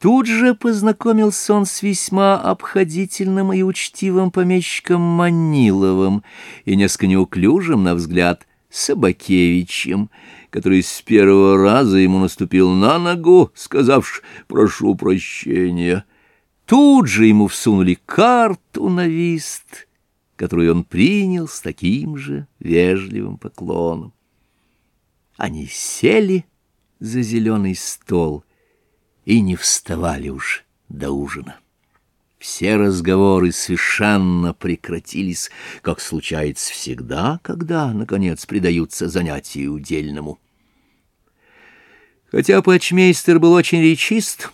Тут же познакомился он с весьма обходительным и учтивым помещиком Маниловым и несколько неуклюжим, на взгляд, Собакевичем, который с первого раза ему наступил на ногу, сказавши «прошу прощения». Тут же ему всунули карту на вист, которую он принял с таким же вежливым поклоном. Они сели за зеленый стол и не вставали уж до ужина. Все разговоры совершенно прекратились, как случается всегда, когда, наконец, предаются занятию удельному. Хотя почмейстер был очень речист,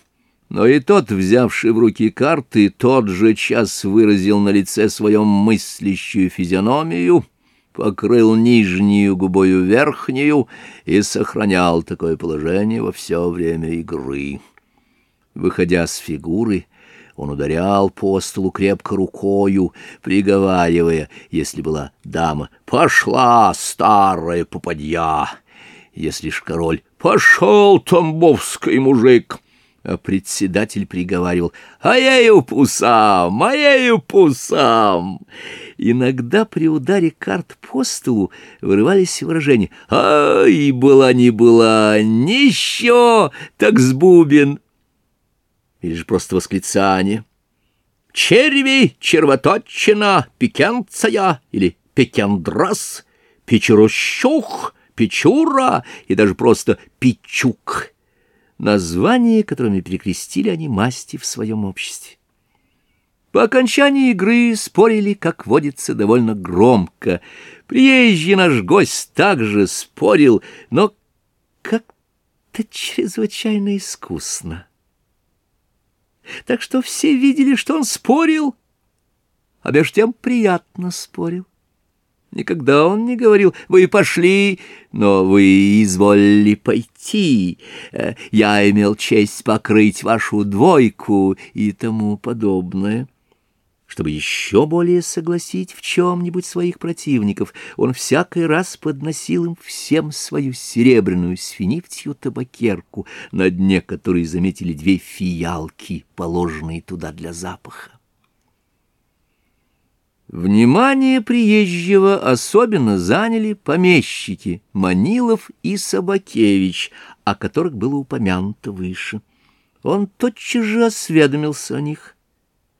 но и тот, взявший в руки карты, тот же час выразил на лице своем мыслящую физиономию, покрыл нижнюю губою верхнюю и сохранял такое положение во все время игры. Выходя с фигуры, он ударял по столу крепко рукою, приговаривая, если была дама, «Пошла, старая попадья!» Если ж король, «Пошел, тамбовский мужик!» А председатель приговаривал, «А ею пусам, а ею пусам!» Иногда при ударе карт по столу вырывались выражения «Ай, была не была, нищо, так сбубен!» Или же просто восклицание. «Черви, червоточина, пекенция» или «пекендрас», «печерощух», «печура» и даже просто «пичук» — названия, которыми перекрестили они масти в своем обществе. По окончании игры спорили, как водится, довольно громко. Приезжий наш гость также спорил, но как-то чрезвычайно искусно так что все видели, что он спорил, а между тем приятно спорил. Никогда он не говорил «Вы пошли, но вы изволили пойти, э, я имел честь покрыть вашу двойку» и тому подобное. Чтобы еще более согласить в чем-нибудь своих противников, он всякий раз подносил им всем свою серебряную с финифтью табакерку, на дне которой заметили две фиалки, положенные туда для запаха. Внимание приезжего особенно заняли помещики Манилов и Собакевич, о которых было упомянуто выше. Он тотчас же осведомился о них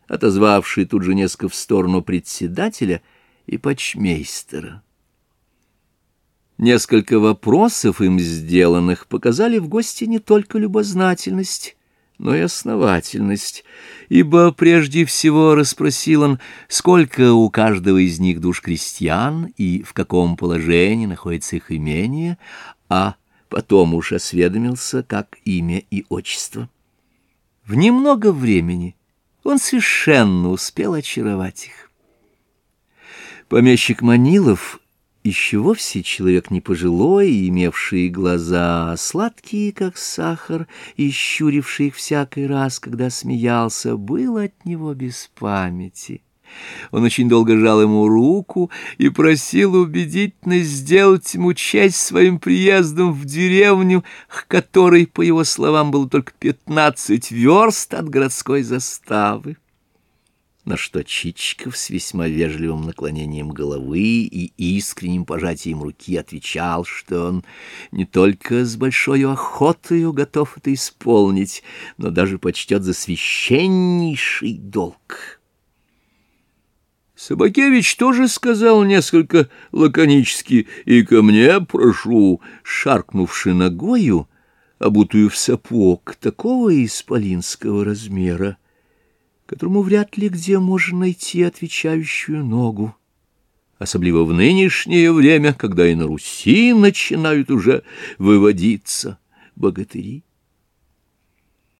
отозвавший тут же несколько в сторону председателя и почмейстера. Несколько вопросов им сделанных показали в гости не только любознательность, но и основательность, ибо прежде всего расспросил он, сколько у каждого из них душ крестьян и в каком положении находится их имение, а потом уж осведомился, как имя и отчество. В немного времени он совершенно успел очаровать их. Помещик Манилов, еще вовсе человек не пожилой, имевший глаза сладкие, как сахар, и щуривший их всякий раз, когда смеялся, был от него без памяти. Он очень долго жал ему руку и просил убедительно сделать ему честь своим приездом в деревню, к которой, по его словам, было только пятнадцать верст от городской заставы. На что Чичиков с весьма вежливым наклонением головы и искренним пожатием руки отвечал, что он не только с большой охотой готов это исполнить, но даже почтет за священнейший долг. Собакевич тоже сказал несколько лаконически «И ко мне прошу», шаркнувши ногою, обутую в сапог такого исполинского размера, которому вряд ли где можно найти отвечающую ногу, особливо в нынешнее время, когда и на Руси начинают уже выводиться богатыри.